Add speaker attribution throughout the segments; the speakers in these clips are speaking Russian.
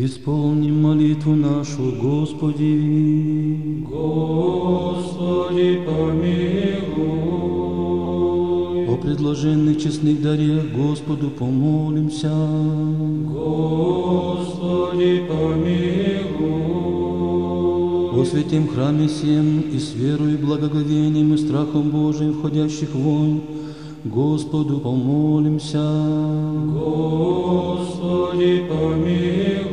Speaker 1: Исполним молитву нашу, Господи.
Speaker 2: Господи, помилуй.
Speaker 1: О предложенных честных дарях Господу помолимся.
Speaker 2: Господи, помилуй.
Speaker 1: О святем храме всем и с верой, благоговением и страхом Божиим входящих вон, Господу помолимся.
Speaker 2: Господи, помилуй.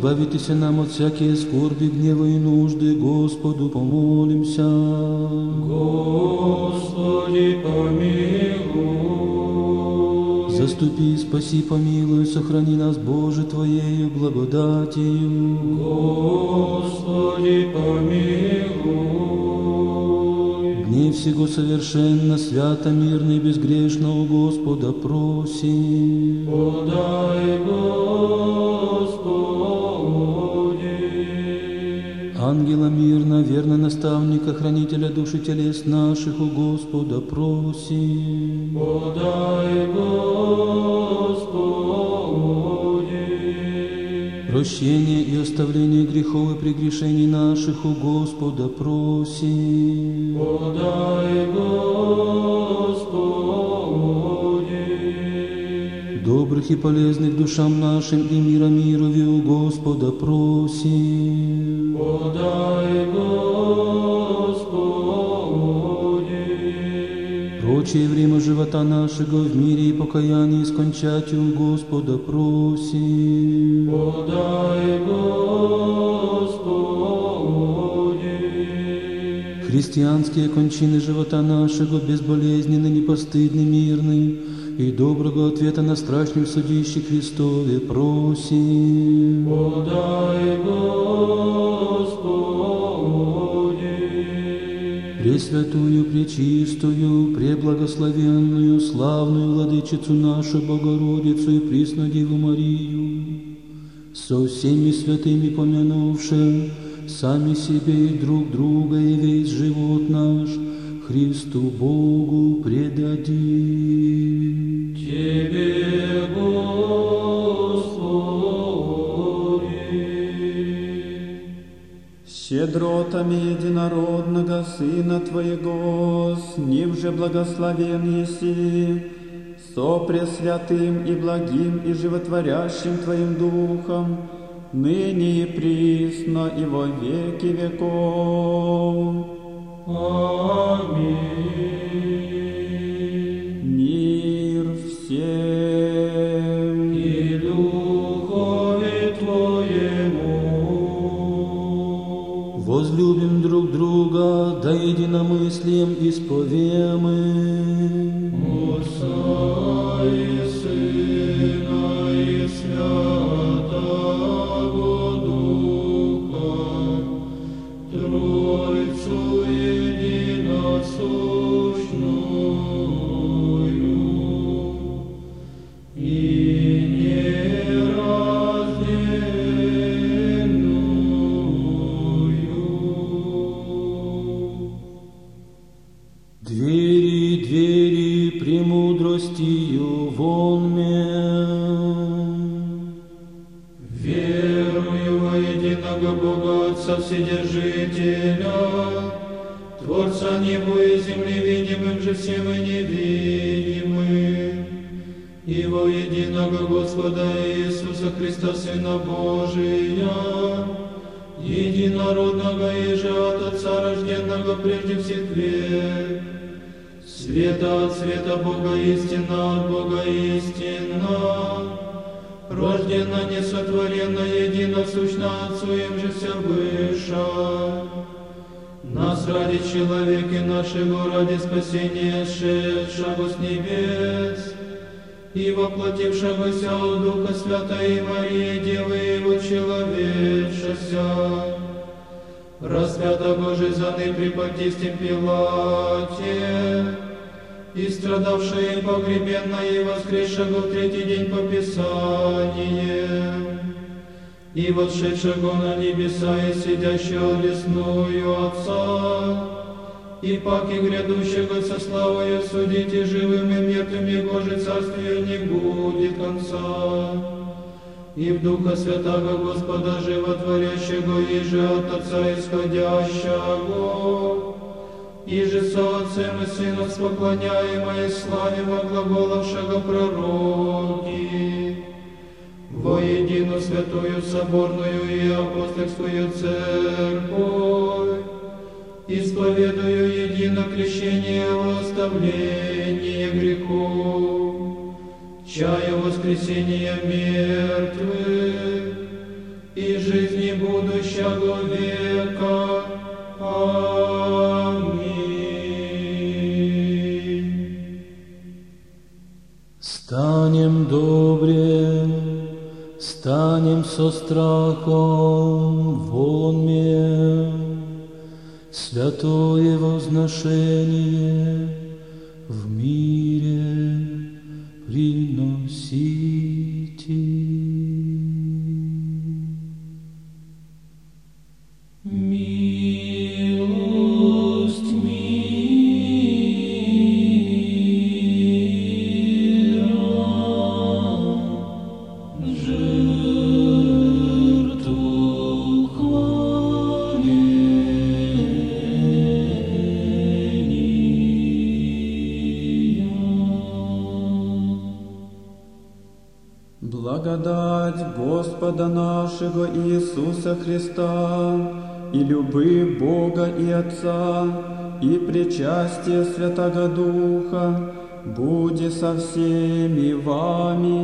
Speaker 1: О избавитесь нам от всякие скорби, гнева и нужды, Господу помолимся.
Speaker 2: Господи, помилуй.
Speaker 1: Заступи, спаси, помилуй, сохрани нас, Боже, Твоею благодатью.
Speaker 2: Господи, помилуй.
Speaker 1: Дни всего совершенно, свято, мирно и безгрешно у Господа просим.
Speaker 2: Подай, Господи.
Speaker 1: Ангела мирно, верно наставника, хранителя души телес наших у Господа просим.
Speaker 2: Подай, Господи.
Speaker 1: Прощение и оставление грехов и прегрешений наших у Господа просим.
Speaker 2: Подай, Господи.
Speaker 1: Добрых и полезных душам нашим и мира мирови у Господа просим.
Speaker 2: Подай, Господи.
Speaker 1: Прочее время живота нашего в мире и покаянии скончать у Господа просим.
Speaker 2: Подай, Господи.
Speaker 1: Христианские кончины живота нашего безболезненны, непостыдны, мирны, и доброго ответа на страшном судище Христове просим.
Speaker 2: Подай, Господи.
Speaker 1: Пресвятую, пречистую, преблагословенную, славную Владычицу нашу Богородицу и Пресну Деву Марию, со всеми святыми помянувши сами себе и друг друга и весь живот наш Христу Богу предадим.
Speaker 3: Щедротами единородного Сына Твоего, с Ним же благословен еси, со пресвятым и благим и животворящим Твоим Духом, ныне и присно и во веки веков.
Speaker 2: Аминь.
Speaker 1: Да единомыслием исповемы.
Speaker 2: Отца и восшедшего на небеса и сидящего одесную Отца, и паки грядущего со славою судить и живым и мертвым, Его же царствию не будет конца. и в Духа Святаго Господа Животворящего, и же от Отца исходящего, и же со Отцем и Сыном споклоняемой славе во глаголовшего пророки, воедино святую соборную и апостольскую церковь, исповедую едино крещение оставление грехов, чая воскресения мертвых и жизни будущего века. Аминь.
Speaker 3: Станем добре, станем со страхом вон мне, святое возношение в мире приносите.
Speaker 1: Причастие Святого Духа буде со всеми вами.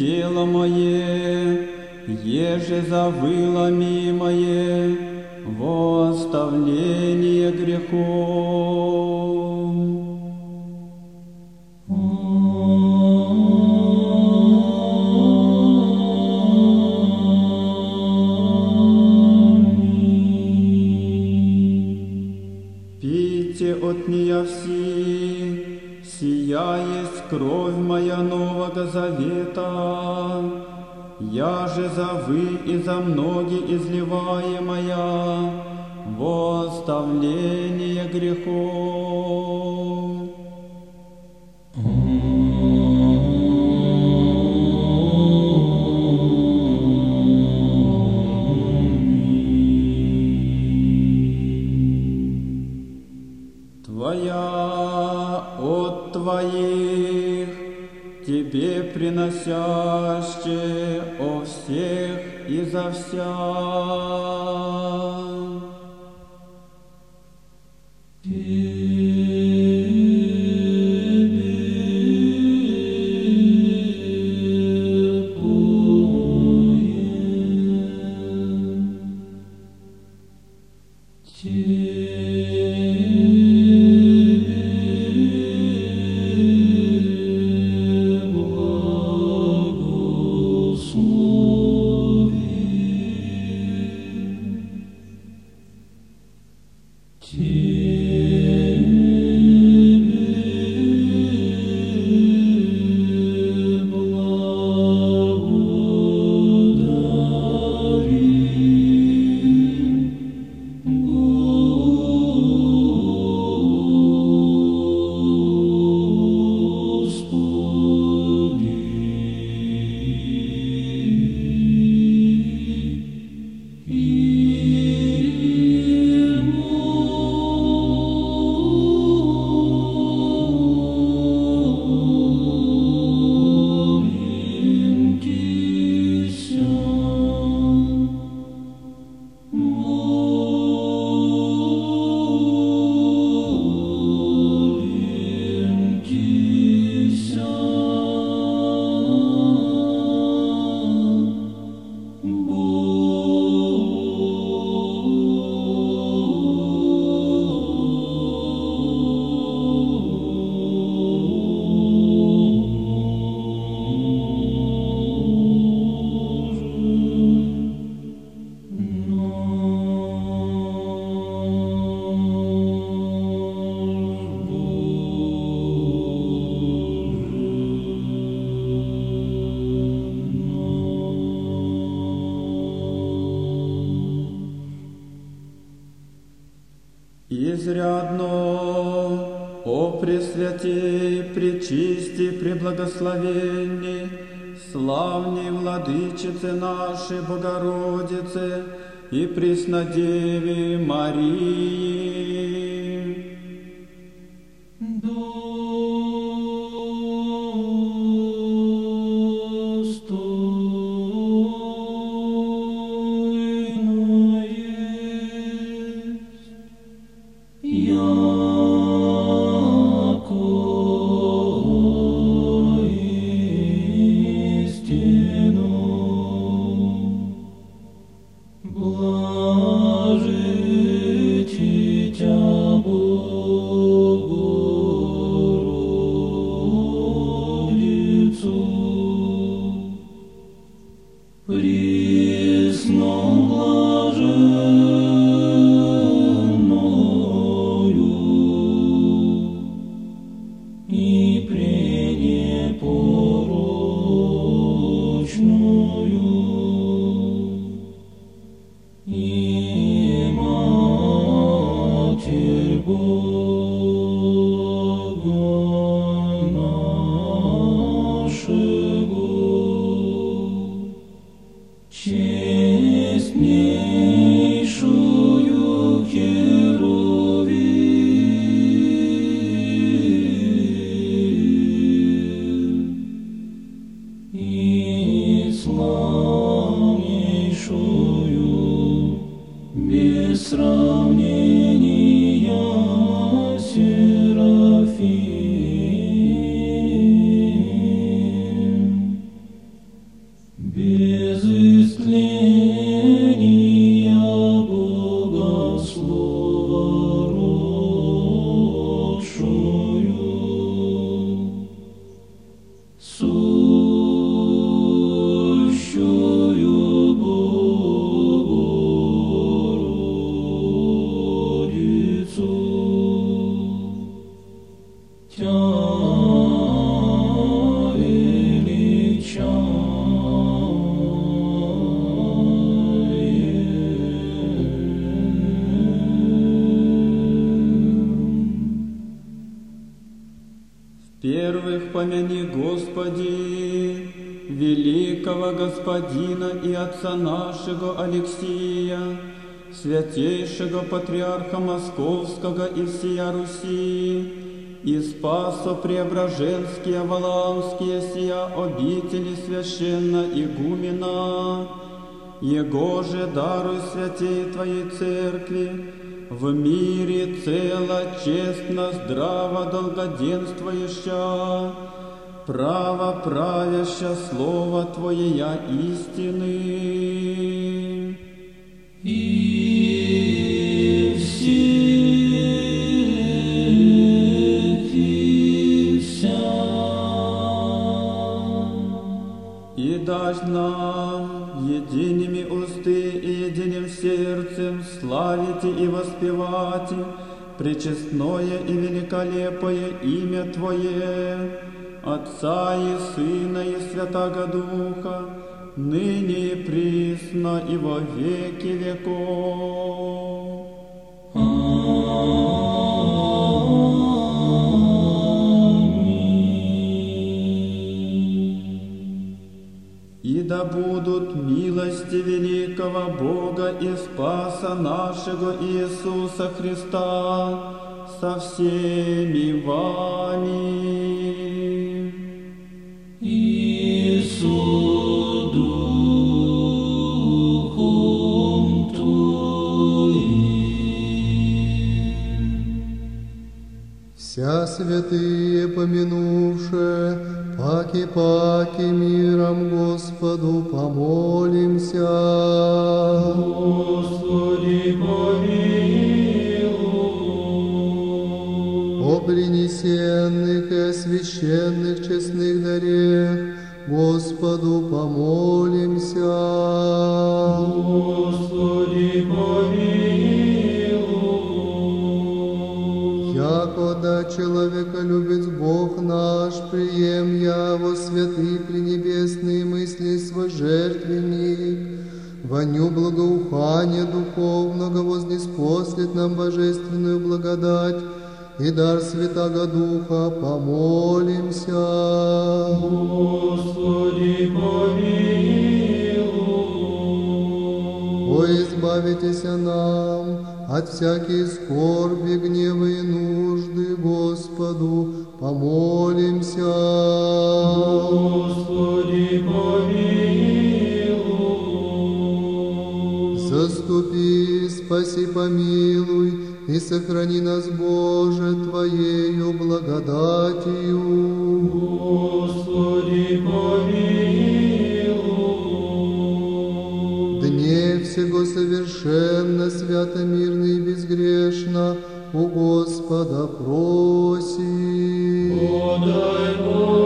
Speaker 3: тело мое,
Speaker 1: еже завыло мимое, восставление. Кровь моя нового завета, я же за вы и за многие изливаемая во оставление грехов. Тебе приносяще о всех и за вся. Пречисти, Преблагословенни, Славней Владычице нашей Богородице и Преснодеве Марии.
Speaker 3: Святейшего Патриарха Московского и всея Руси, и Спасо Преображенские Валаамские сия обители священно игумена, Его же даруй святей Твоей Церкви, в мире цело, честно, здраво, долгоденствующа, право правяща Слово Твое я истины.
Speaker 1: И
Speaker 3: дашь нам едиными усты и единым сердцем славите и воспевать пречестное и великолепое имя Твое, Отца и Сына и Святаго Духа, ныне и присно и во веки веков. И да будут милости великого Бога и Спаса нашего Иисуса Христа со всеми вами.
Speaker 4: Святые помянувшие, паки-паки миром Господу помолимся.
Speaker 2: Господи, помилуй.
Speaker 4: О принесенных и освященных честных дарех Господу помолимся.
Speaker 2: Господи, помилуй.
Speaker 4: Человека любит Бог наш, прием я во святые пренебесные мысли свой жертвенник, воню благоухания духовного вознеспослит нам божественную благодать и дар Святаго Духа помолимся.
Speaker 2: Господи, помилуй.
Speaker 4: О, избавитесь нам от всякие скорби, гнева и нужды, Господу помолимся.
Speaker 2: Господи, помилуй.
Speaker 4: Заступи, спаси, помилуй и сохрани нас, Боже, Твоею благодатью.
Speaker 2: Господи, помилуй.
Speaker 4: Совершенно, свято, мирно и безгрешно у Господа просим.
Speaker 2: Подай, Господи.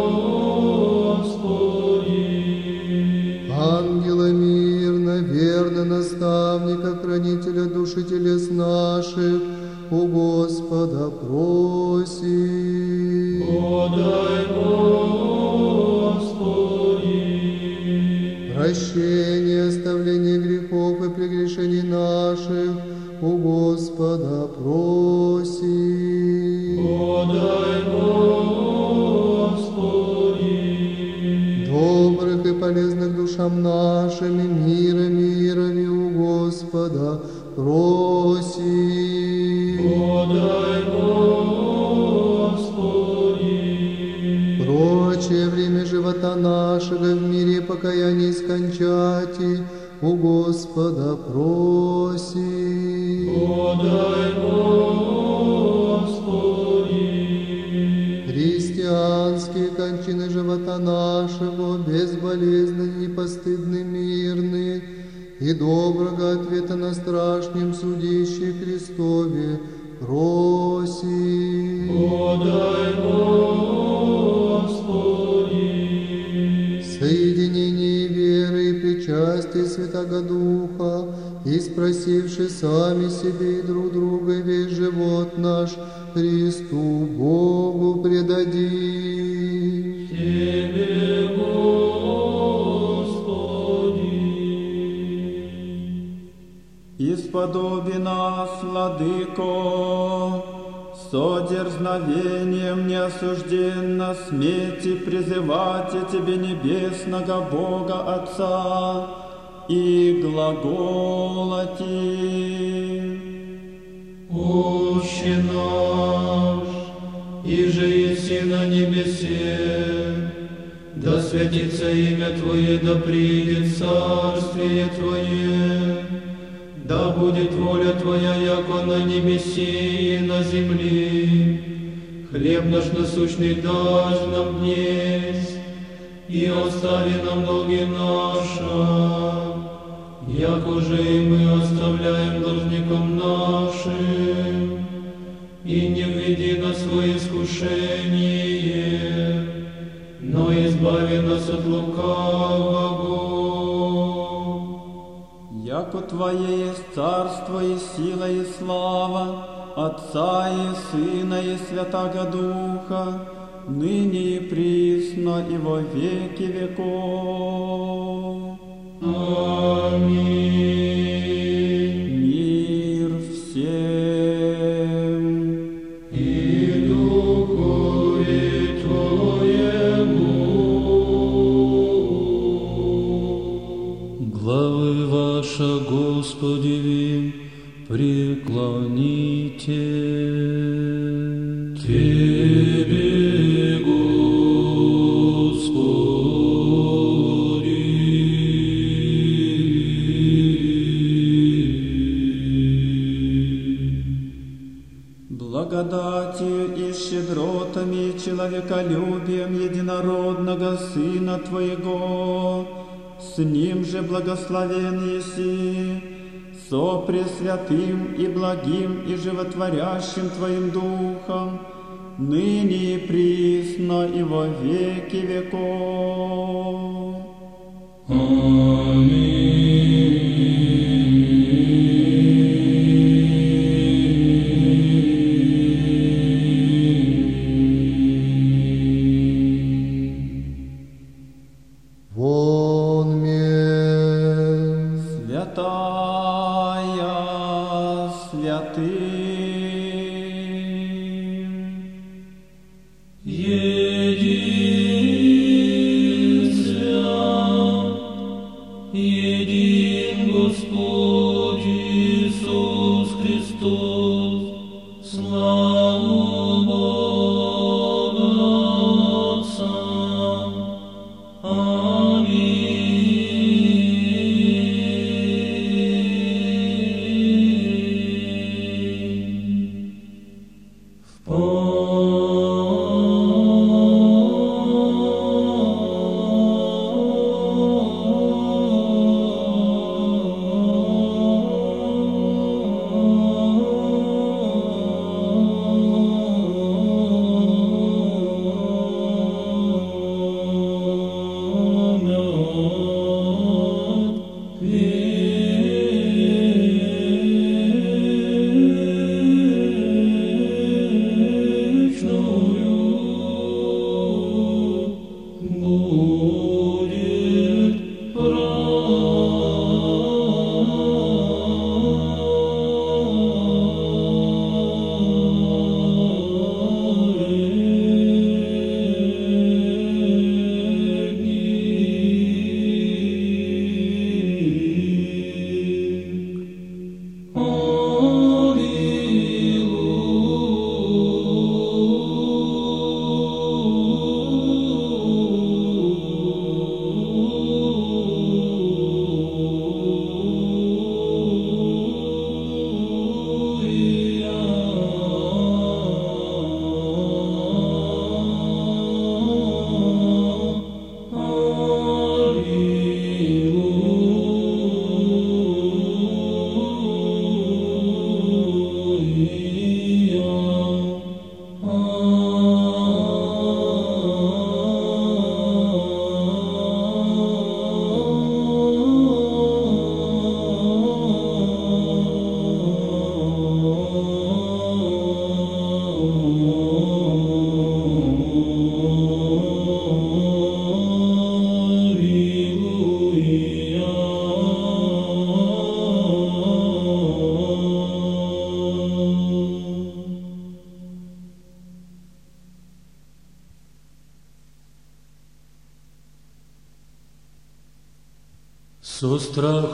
Speaker 4: Ангела мирно, верно наставника, хранителя души телес наших, у Господа просим.
Speaker 2: Подай, Господи.
Speaker 4: Прощение, оставление прегрешений наших, у Господа просим.
Speaker 2: Подай, Господи.
Speaker 4: Добрых и полезных душам нашим и мира мирови у Господа просим.
Speaker 2: Подай, Господи.
Speaker 4: Прочее время живота нашего в мире покаяния скончати, у Господа просим.
Speaker 2: Подай, Господи.
Speaker 4: Христианские кончины живота нашего, безболезненны, непостыдны, мирны, и доброго ответа на страшном судище Христове просим.
Speaker 2: Подай, Господи.
Speaker 4: Причастие Святого Духа, и спросивши сами себе и друг друга весь живот наш Христу Богу предадим.
Speaker 2: Тебе, Господи.
Speaker 3: Исподоби нас, Владыко, со дерзновением неосужденно смети призывать Тебе небесного Бога Отца и глаголати.
Speaker 2: Отче наш, и же еси на небесе, да святится имя Твое, да придет царствие Твое, да будет воля Твоя, яко на небеси и на земли. Хлеб наш насущный дашь нам днесь, и остави нам долги наши, яко же и мы оставляем должником нашим, и не введи нас в искушение, но избави нас от лукавого.
Speaker 3: Твое есть царство и сила и слава, Отца и Сына и Святаго Духа, ныне и присно и во веки веков.
Speaker 2: Аминь.
Speaker 3: Благословен еси, со Пресвятым и благим и животворящим Твоим Духом, ныне и присно и во веки веков. Святым.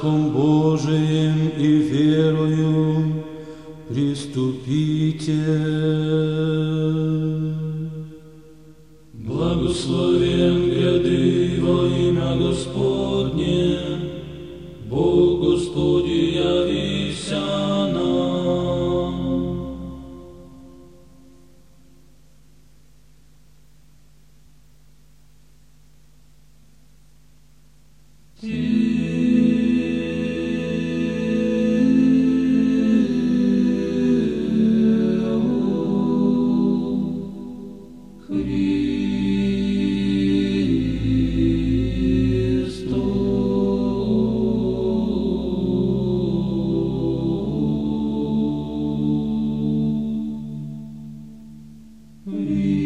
Speaker 1: kum bu Please.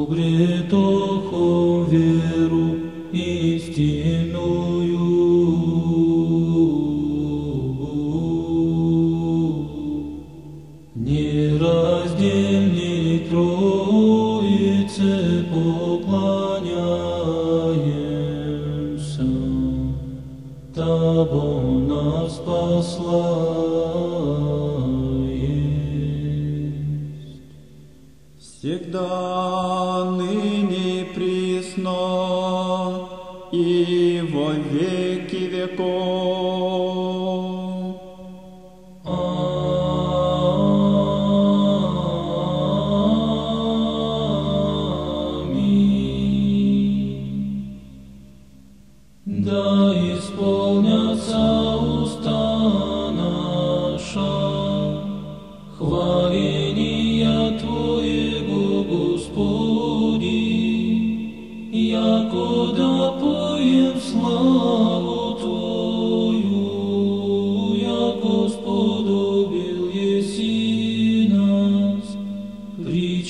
Speaker 1: sobre todo joven.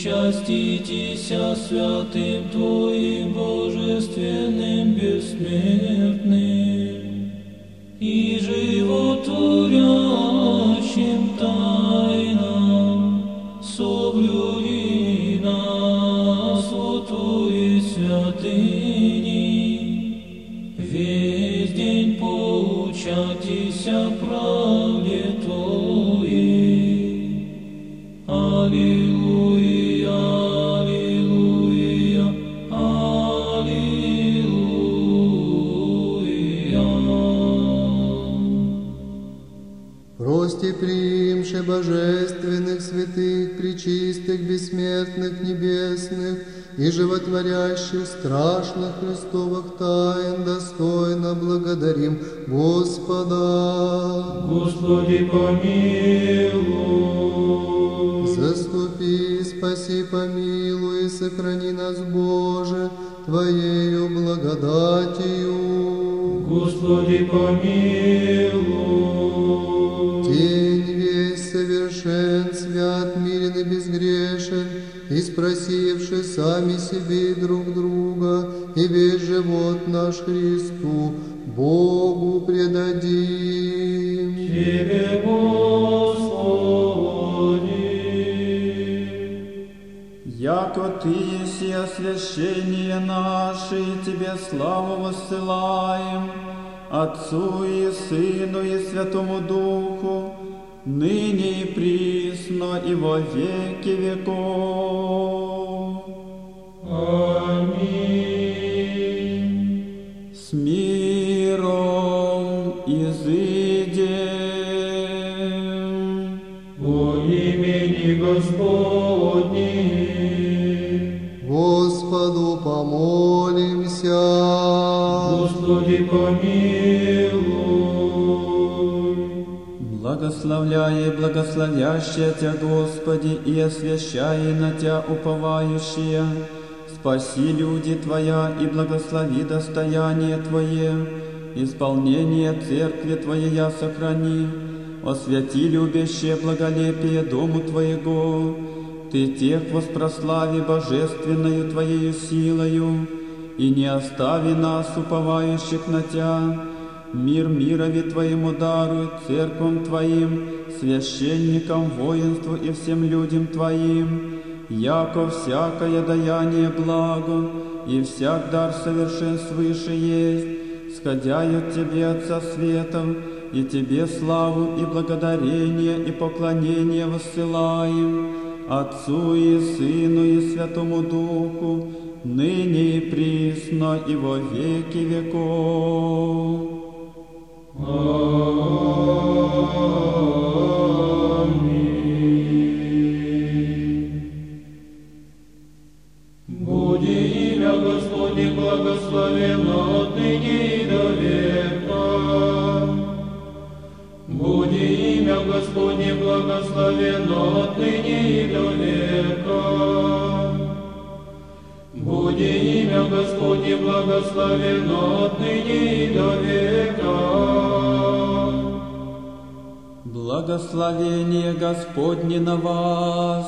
Speaker 1: Частитеся святым Твоим божественным бессмертным и
Speaker 4: животворя. Божественных, святых, пречистых, бессмертных, небесных и животворящих страшных Христовых тайн, достойно благодарим Господа.
Speaker 2: Господи, помилуй.
Speaker 4: Заступи, спаси, помилуй, и сохрани нас, Боже, Твоею благодатью.
Speaker 2: Господи, помилуй.
Speaker 4: И спросивши сами себе друг друга, и весь живот наш Христу, Богу предадим.
Speaker 2: Тебе, Господи.
Speaker 3: Яко Ты еси освящение наше, и Тебе славу воссылаем, Отцу и Сыну и Святому Духу, ныне и присно и во веки веков.
Speaker 2: Аминь.
Speaker 3: С миром изыдем.
Speaker 2: Во имени Господне.
Speaker 4: Господу помолимся.
Speaker 2: Господи, помилуй.
Speaker 3: Благословляя и благословящая Тя, Господи, и освящая на Тя уповающие, спаси люди Твоя и благослови достояние Твое, исполнение Церкви Твоя сохрани, освяти любящее благолепие Дому Твоего, Ты тех воспрослави божественною Твоею силою, и не остави нас, уповающих на Тя, Мир мирови Твоему даруй, церквам Твоим, священникам, воинству и всем людям Твоим, яко всякое даяние благо, и всяк дар совершен свыше есть, сходя от Тебе, Отца Светов, и Тебе славу и благодарение и поклонение воссылаем, Отцу и Сыну и Святому Духу, ныне и присно и во веки веков.
Speaker 2: Буди имя Господне благословенно отныне и до века.
Speaker 3: Благословение Господне на вас,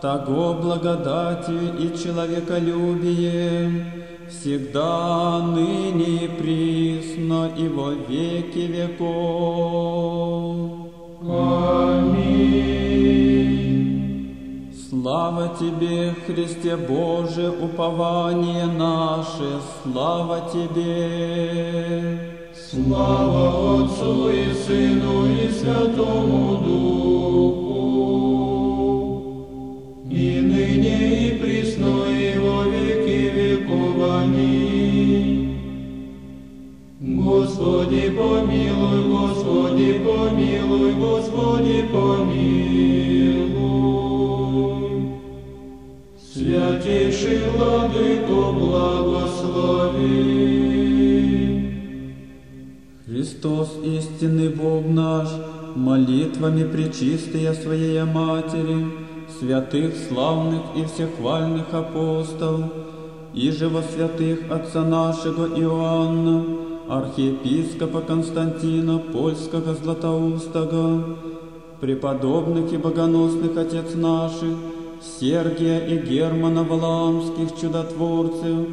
Speaker 3: того благодатью и человеколюбием, всегда, ныне и присно и во веки веков.
Speaker 2: Аминь.
Speaker 3: Слава Тебе, Христе Боже, упование наше, слава Тебе.
Speaker 2: Слава Отцу и Сыну и Святому Духу, и ныне и присно и во веки веков. Аминь. Господи, помилуй, Господи, помилуй, Господи, помилуй. Святейший Владыко, благослови.
Speaker 3: Христос, истинный Бог наш, молитвами пречистая Своей Матери, святых, славных и всехвальных апостол, и же во святых Отца нашего Иоанна, архиепископа Константина Польского Златоустого, преподобных и богоносных отец наших, Сергия и Германа Валаамских чудотворцев,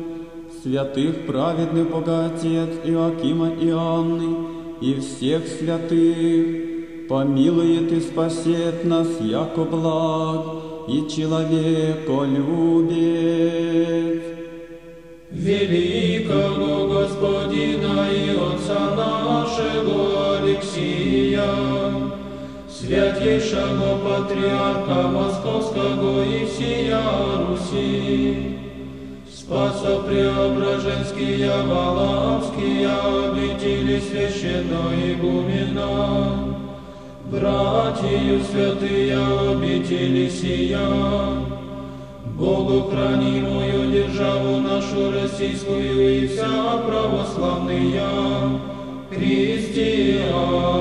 Speaker 3: святых праведных Богоотец Иоакима и Анны, и всех святых, помилует и спасет нас, яко благ и человеколюбец.
Speaker 2: Великого Господина и Отца нашего Алексия, святейшего Патриарха Московского и всея Руси, Спаса Преображенские, Валаамские, обители священного игумена, братью святые обители сия, Богу хранимую державу нашу российскую и вся православные христианы.